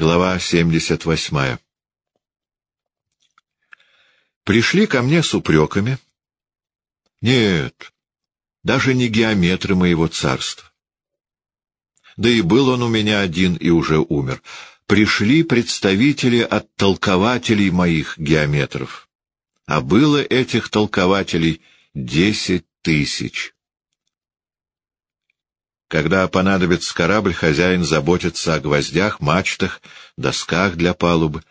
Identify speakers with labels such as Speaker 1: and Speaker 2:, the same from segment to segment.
Speaker 1: Глава 78. Пришли ко мне с упреками. Нет, даже не геометры моего царства. Да и был он у меня один и уже умер. Пришли представители от толкователей моих геометров. А было этих толкователей десять тысяч. Когда понадобится корабль, хозяин заботится о гвоздях, мачтах, досках для палубы.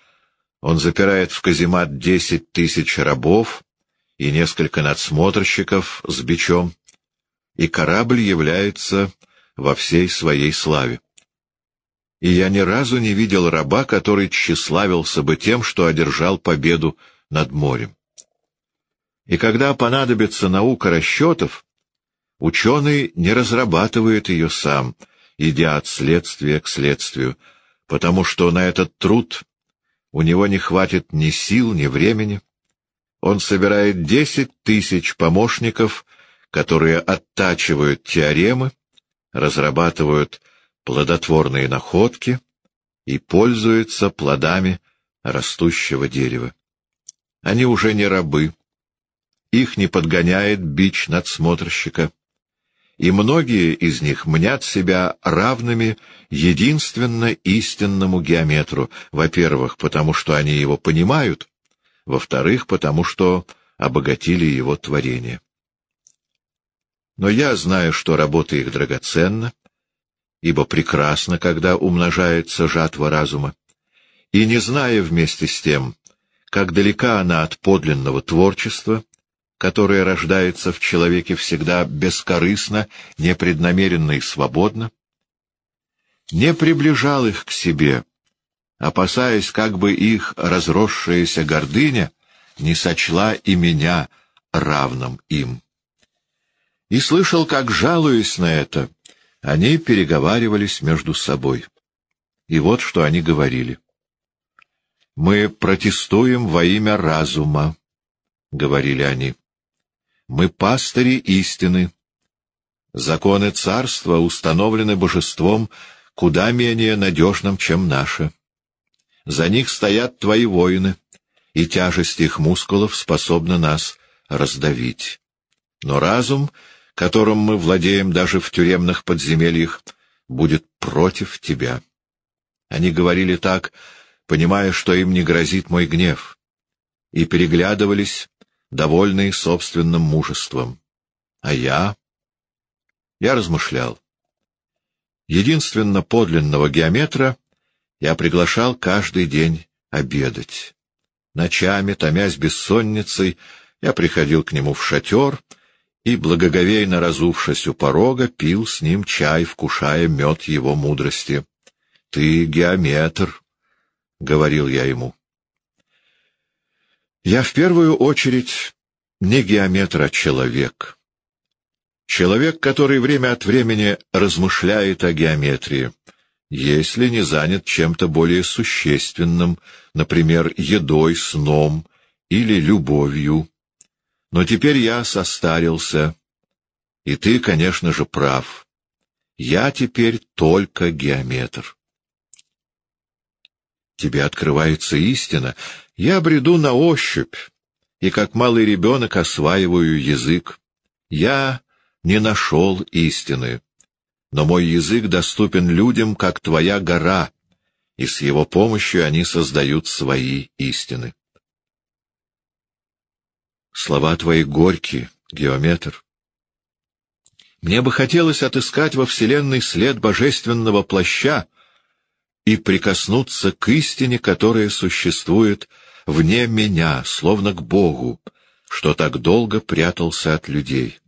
Speaker 1: Он запирает в каземат десять тысяч рабов и несколько надсмотрщиков с бичом, и корабль является во всей своей славе. И я ни разу не видел раба, который тщеславился бы тем, что одержал победу над морем. И когда понадобится наука расчетов, Ученый не разрабатывает ее сам, идя от следствия к следствию, потому что на этот труд у него не хватит ни сил, ни времени. Он собирает десять тысяч помощников, которые оттачивают теоремы, разрабатывают плодотворные находки и пользуются плодами растущего дерева. Они уже не рабы, их не подгоняет бич надсмотрщика и многие из них мнят себя равными единственно истинному геометру, во-первых, потому что они его понимают, во-вторых, потому что обогатили его творение. Но я знаю, что работа их драгоценна, ибо прекрасно, когда умножается жатва разума, и не зная вместе с тем, как далека она от подлинного творчества, которое рождается в человеке всегда бескорыстно, непреднамеренно и свободно, не приближал их к себе, опасаясь, как бы их разросшаяся гордыня не сочла и меня равным им. И слышал, как, жалуясь на это, они переговаривались между собой. И вот что они говорили. «Мы протестуем во имя разума», — говорили они. Мы пастыри истины. Законы царства установлены божеством куда менее надежным, чем наши. За них стоят твои воины, и тяжесть их мускулов способна нас раздавить. Но разум, которым мы владеем даже в тюремных подземельях, будет против тебя. Они говорили так, понимая, что им не грозит мой гнев, и переглядывались, довольный собственным мужеством. А я? Я размышлял. Единственно подлинного геометра я приглашал каждый день обедать. Ночами, томясь бессонницей, я приходил к нему в шатер и, благоговейно разувшись у порога, пил с ним чай, вкушая мед его мудрости. — Ты геометр, — говорил я ему. Я в первую очередь не геометр, а человек. Человек, который время от времени размышляет о геометрии, если не занят чем-то более существенным, например, едой, сном или любовью. Но теперь я состарился, и ты, конечно же, прав. Я теперь только геометр. Тебе открывается истина, я бреду на ощупь, и как малый ребенок осваиваю язык. Я не нашел истины, но мой язык доступен людям, как твоя гора, и с его помощью они создают свои истины. Слова твои горькие, геометр. Мне бы хотелось отыскать во Вселенной след божественного плаща и прикоснуться к истине, которая существует вне меня, словно к Богу, что так долго прятался от людей.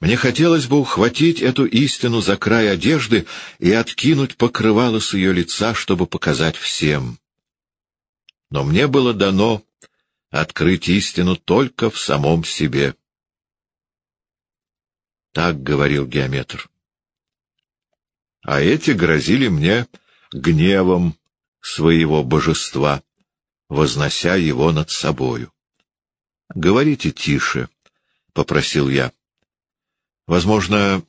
Speaker 1: Мне хотелось бы ухватить эту истину за край одежды и откинуть покрывало с ее лица, чтобы показать всем. Но мне было дано открыть истину только в самом себе. Так говорил геометр. А эти грозили мне гневом своего божества вознося его над собою. — Говорите тише, — попросил я. — Возможно,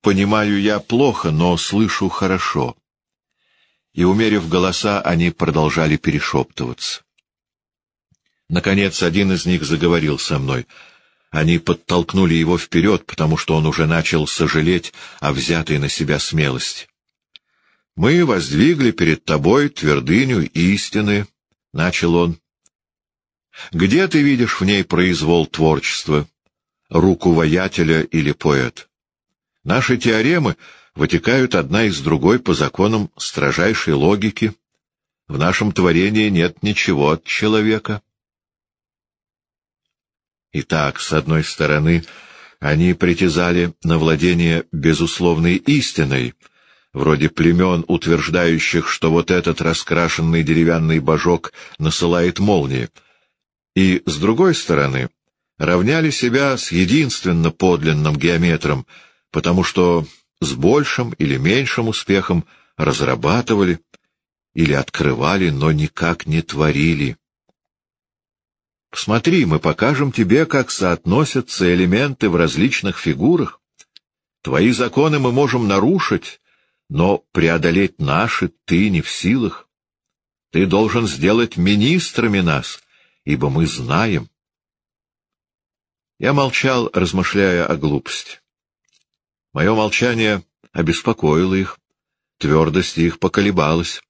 Speaker 1: понимаю я плохо, но слышу хорошо. и, умерив голоса, они продолжали перешептываться. Наконец, один из них заговорил со мной. Они подтолкнули его вперед, потому что он уже начал сожалеть о взятой на себя смелости. «Мы воздвигли перед тобой твердыню истины», — начал он. «Где ты видишь в ней произвол творчества, руку воятеля или поэт? Наши теоремы вытекают одна из другой по законам строжайшей логики. В нашем творении нет ничего от человека». Итак, с одной стороны, они притязали на владение безусловной истиной, вроде племен, утверждающих, что вот этот раскрашенный деревянный божок насылает молнии, и, с другой стороны, равняли себя с единственно подлинным геометром, потому что с большим или меньшим успехом разрабатывали или открывали, но никак не творили. Посмотри, мы покажем тебе, как соотносятся элементы в различных фигурах. Твои законы мы можем нарушить, но преодолеть наши ты не в силах. Ты должен сделать министрами нас, ибо мы знаем. Я молчал, размышляя о глупости. Мое молчание обеспокоило их, твердость их поколебалась.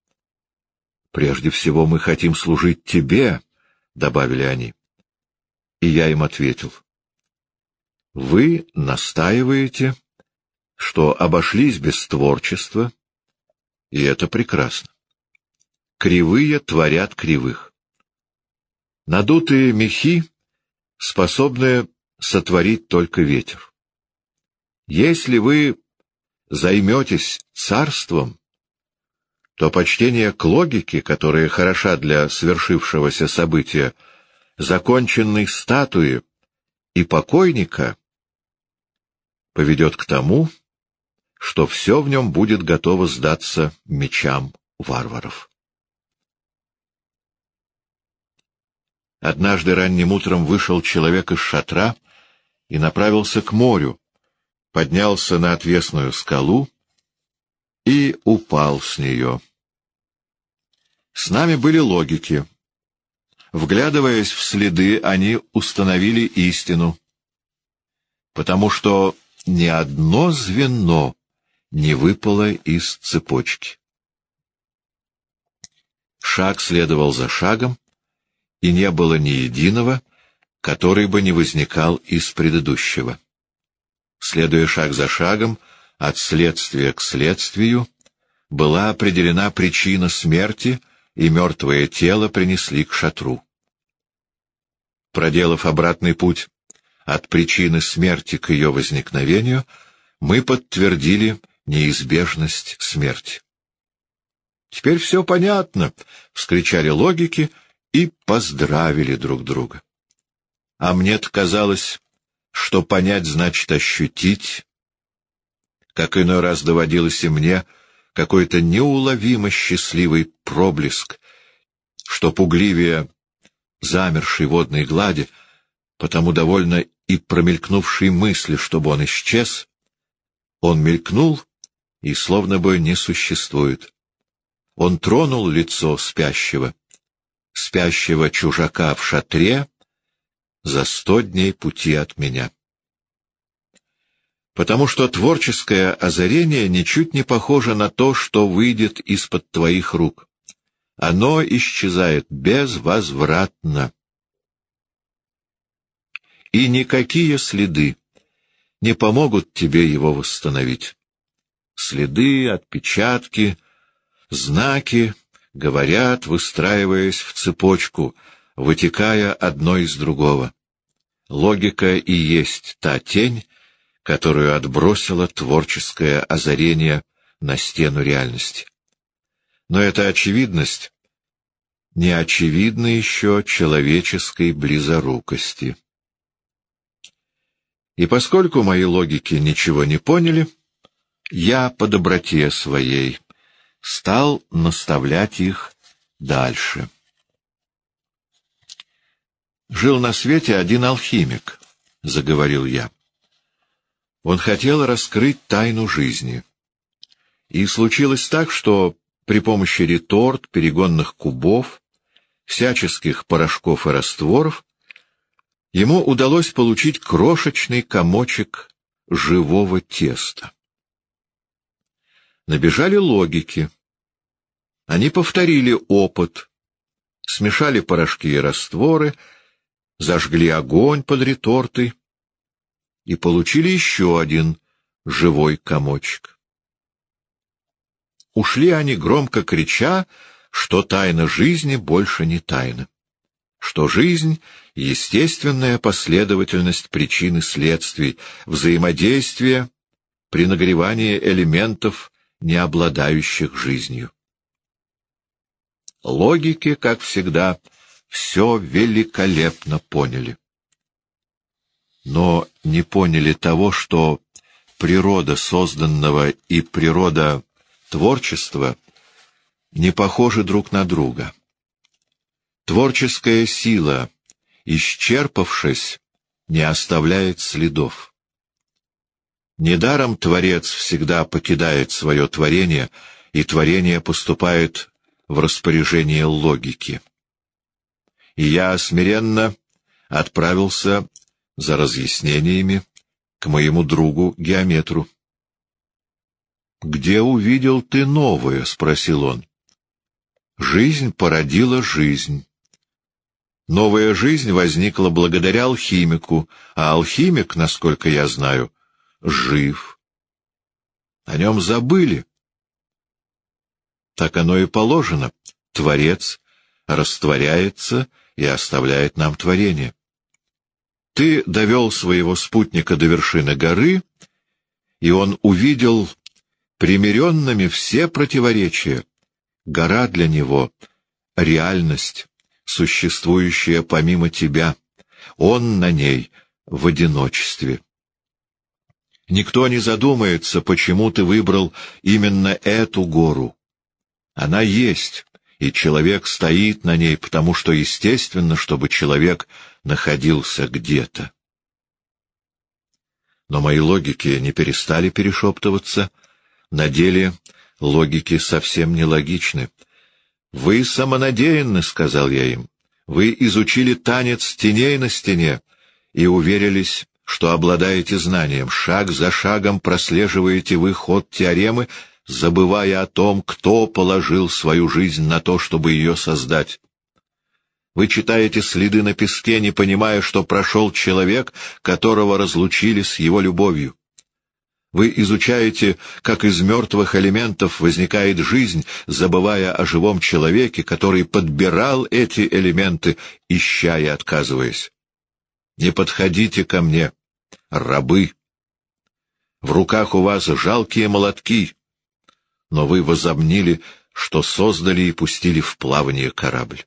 Speaker 1: Прежде всего мы хотим служить тебе, — добавили они. И я им ответил. — Вы настаиваете, что обошлись без творчества, и это прекрасно. Кривые творят кривых. Надутые мехи способны сотворить только ветер. Если вы займетесь царством, то почтение к логике, которая хороша для свершившегося события, законченной статуи и покойника, поведет к тому, что все в нем будет готово сдаться мечам варваров. Однажды ранним утром вышел человек из шатра и направился к морю, поднялся на отвесную скалу и упал с нее. С нами были логики. Вглядываясь в следы, они установили истину, потому что ни одно звено не выпало из цепочки. Шаг следовал за шагом, и не было ни единого, который бы не возникал из предыдущего. Следуя шаг за шагом, от следствия к следствию, была определена причина смерти, и мертвое тело принесли к шатру. Проделав обратный путь от причины смерти к ее возникновению, мы подтвердили неизбежность смерти. «Теперь все понятно!» — вскричали логики и поздравили друг друга. А мне-то казалось, что понять значит ощутить, как иной раз доводилось и мне какой-то неуловимо счастливый проблеск, что пугливее замершей водной глади, потому довольно и промелькнувшей мысли, чтобы он исчез, он мелькнул и словно бы не существует. Он тронул лицо спящего, спящего чужака в шатре за сто дней пути от меня потому что творческое озарение ничуть не похоже на то, что выйдет из-под твоих рук. Оно исчезает безвозвратно. И никакие следы не помогут тебе его восстановить. Следы, отпечатки, знаки говорят, выстраиваясь в цепочку, вытекая одно из другого. Логика и есть та тень, которую отбросило творческое озарение на стену реальности. Но эта очевидность не очевидна еще человеческой близорукости. И поскольку мои логики ничего не поняли, я по доброте своей стал наставлять их дальше. «Жил на свете один алхимик», — заговорил я. Он хотел раскрыть тайну жизни. И случилось так, что при помощи реторт, перегонных кубов, всяческих порошков и растворов, ему удалось получить крошечный комочек живого теста. Набежали логики. Они повторили опыт, смешали порошки и растворы, зажгли огонь под ретортой и получили еще один живой комочек. Ушли они, громко крича, что тайна жизни больше не тайна, что жизнь — естественная последовательность причин и следствий, взаимодействия при нагревании элементов, не обладающих жизнью. Логики, как всегда, все великолепно поняли. Но не поняли того, что природа созданного и природа творчества не похожи друг на друга. Творческая сила, исчерпавшись, не оставляет следов. Недаром Творец всегда покидает свое творение, и творение поступает в распоряжение логики. И я смиренно отправился за разъяснениями к моему другу-геометру. «Где увидел ты новое?» — спросил он. «Жизнь породила жизнь. Новая жизнь возникла благодаря алхимику, а алхимик, насколько я знаю, жив. О нем забыли, так оно и положено. Творец растворяется и оставляет нам творение. Ты довел своего спутника до вершины горы, и он увидел примиренными все противоречия. Гора для него — реальность, существующая помимо тебя. Он на ней в одиночестве. Никто не задумается, почему ты выбрал именно эту гору. Она есть, и человек стоит на ней, потому что естественно, чтобы человек находился где-то. Но мои логики не перестали перешептываться. На деле логики совсем не логичны. «Вы самонадеянны», — сказал я им. «Вы изучили танец теней на стене и уверились, что обладаете знанием. Шаг за шагом прослеживаете вы ход теоремы — забывая о том, кто положил свою жизнь на то, чтобы ее создать. Вы читаете следы на песке, не понимая, что прошел человек, которого разлучили с его любовью. Вы изучаете, как из мертвых элементов возникает жизнь, забывая о живом человеке, который подбирал эти элементы, ища и отказываясь. Не подходите ко мне, рабы. В руках у вас жалкие молотки, но вы возомнили, что создали и пустили в плавание корабль.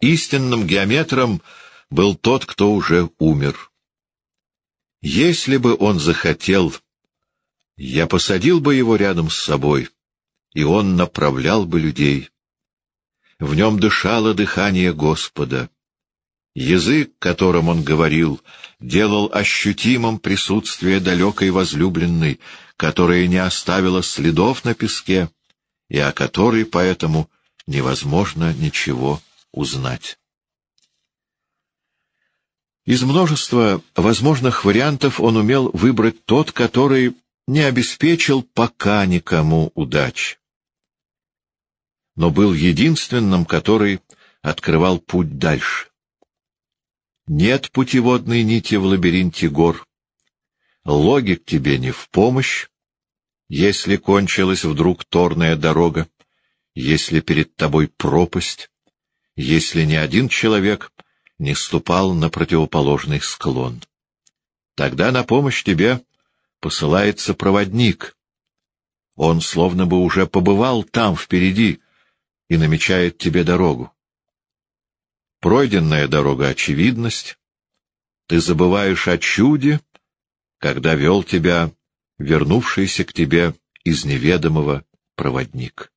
Speaker 1: Истинным геометром был тот, кто уже умер. Если бы он захотел, я посадил бы его рядом с собой, и он направлял бы людей. В нем дышало дыхание Господа. Язык, которым он говорил, делал ощутимым присутствие далекой возлюбленной, которая не оставила следов на песке и о которой поэтому невозможно ничего узнать. Из множества возможных вариантов он умел выбрать тот, который не обеспечил пока никому удачи, но был единственным, который открывал путь дальше. Нет путеводной нити в лабиринте гор. Логик тебе не в помощь, если кончилась вдруг торная дорога, если перед тобой пропасть, если ни один человек не ступал на противоположный склон. Тогда на помощь тебе посылается проводник. Он словно бы уже побывал там впереди и намечает тебе дорогу. Пройденная дорога — очевидность. Ты забываешь о чуде, когда вел тебя вернувшийся к тебе из неведомого проводник.